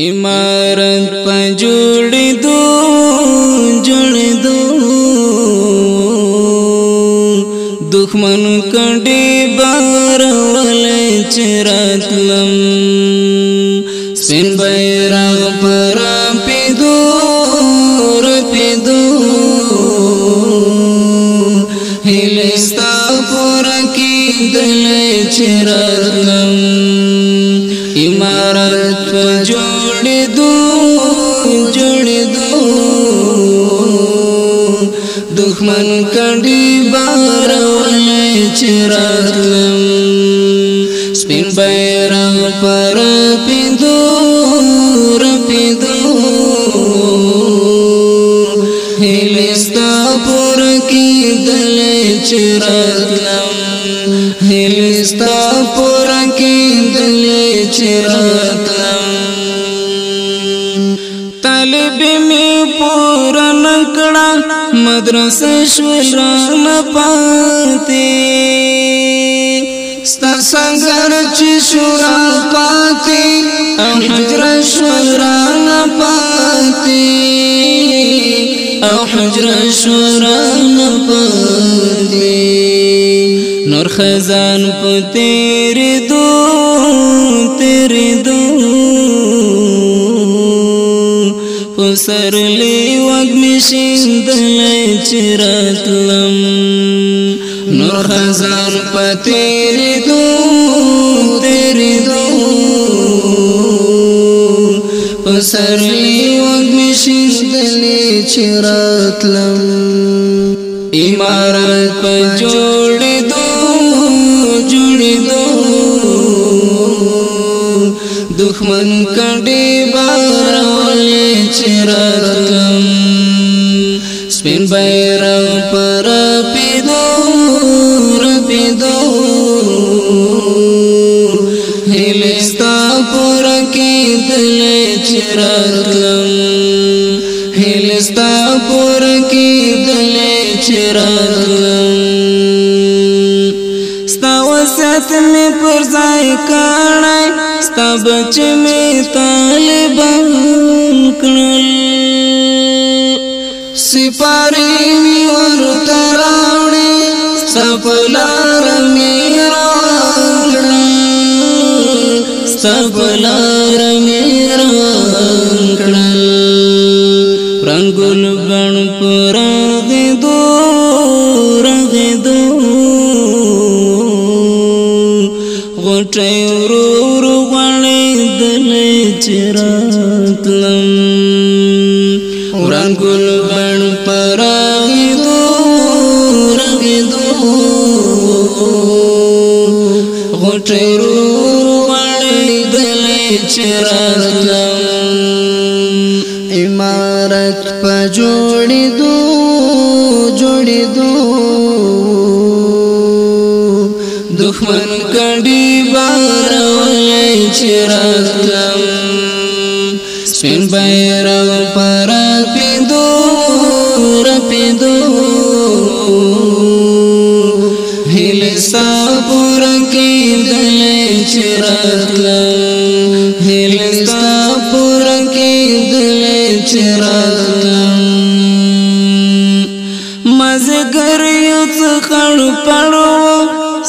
امارت په جوړې دو جوړې دو دښمن کډې بار ولې چرتلم سپین بیرغ پر پېدو ور پېدو هلستا پر کې دل چرتلم دخمن کندی بارولې چراتلم سپین بیرغ پر پیندو رپیندو هلستا پر کی دل چراتلم هلستا پر کی دل چراتلم طالب مدرسه شول را پاتې ستا څنګه چې شورا پاتې او حجر شول را پاتې او حجر شول را پاتې نور خزان په تیر دو تیر دو پسر لی می شیندلې چراتلم نور خزان پتیری دو تیری دو پسرلی وګ می شیندلې چراتلم امارت په جوړ دو جوړ دو دښمن کډې وراثت می پر ځای کړای ستا بچ می طالبان کړل سپاری می ورته راوړې سپلار می راوړل سپلار می راوړل رنگول غوټي ورور غړې دلې چراتلم وران ګل بڼ پرای دو رغې دو غوټي ورور غړې دلې چراتلم امارت په جوړې دوه سپین بیرغ پر پیندو رپیندو هل صبر کې دل چرتل هل صبر کې دل چرتل مزګر یو څخړ پړو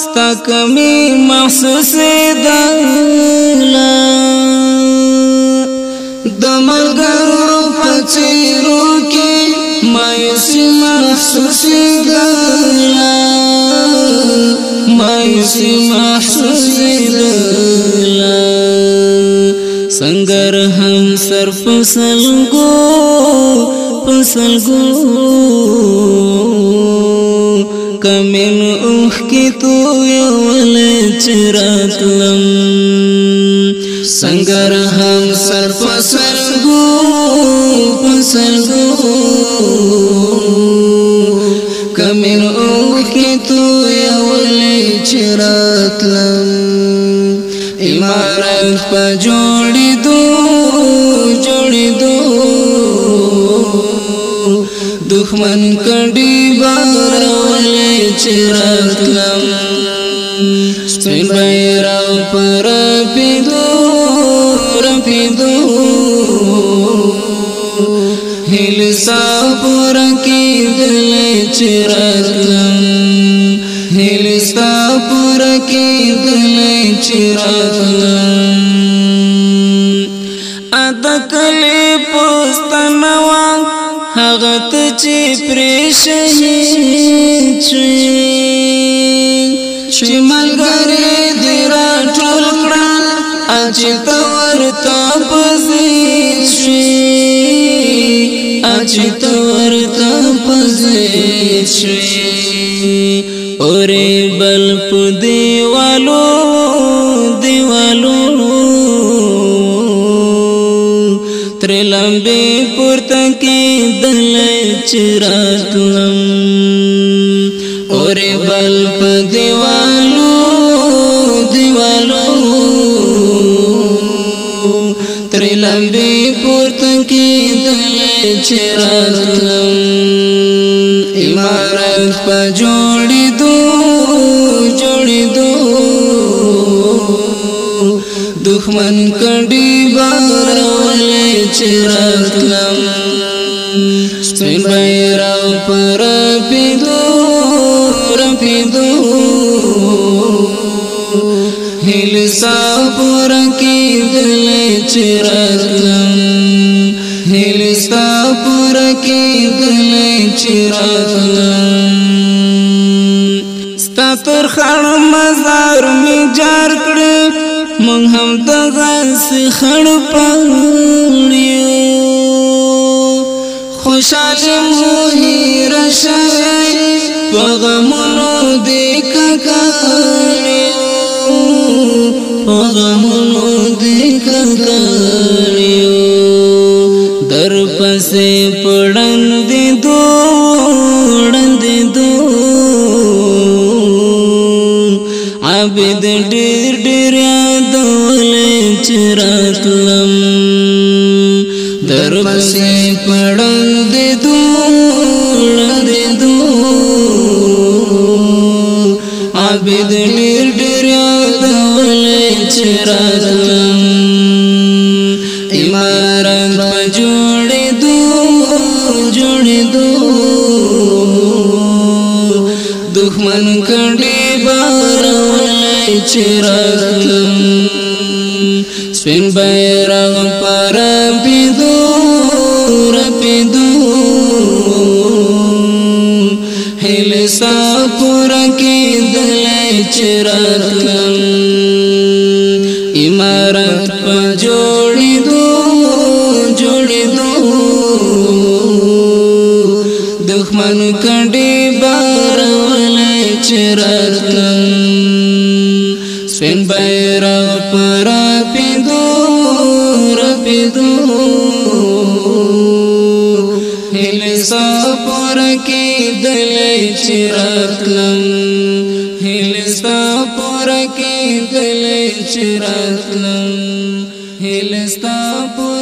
ستکه می محسوسه ده څیرو کې مایوسی محسوسې دلا مایوسی محسوسې دلا سنگر هم سر فصل کو فصل کو کمن اوخ کی تو یول چرات لم سنگر هم سر فصل کو سرګو کمر اوخی تو یا ولی چرات لم امارت پا جوڑی دو جوڑی دو دخمن کڑی بار ولی چرات لم سپن بیرا پر پی دو رپی دو پورا کی دل چراتلم هلستا پورا کی دل چراتلم ادا کلی پوستنوا هغت چی پریشهید چوی چی ملگری دیرا ٹھول کران اچی تورتا پزید شوی چې تور ته پزید شوي اورې بل په دیوالو دیوالو تر لمبي پورته کې دل چراتلم اورې بل په دیوالو دیوالو چې راتلم امارت په جوړې دو جوړې دو دښمن کډي بارولې چې راتلم سپین بیرغ پر پیدو رپیدو هل صبر کې دل چرتم هلستا پورکی گلی چراتلم ستا تر خان مزار می جار کړ مون هم د غس خړ پړیو خوشاله مو هیر شوی پغمونو دې ککړیو پغمونو دې ککړیو پسې پړند دو وړند دو عبد ډېر ډېر دول چراتلم در پسې پړند دو وړند دو عبد ډېر ډېر دول چراتلم امارت جوړ دښمن کړي بارونه چرتم سپین بیرغ پر بيدو رپدو هل سپور کې دل چرتم امارت په جوړې دو جوړې دو دښمن کړي بارونه چرتم سپین بیرغ پر پیدو رپیدو هلی سپور کی دل چرتلم هلی سپور کی دل چرتلم هلی سپور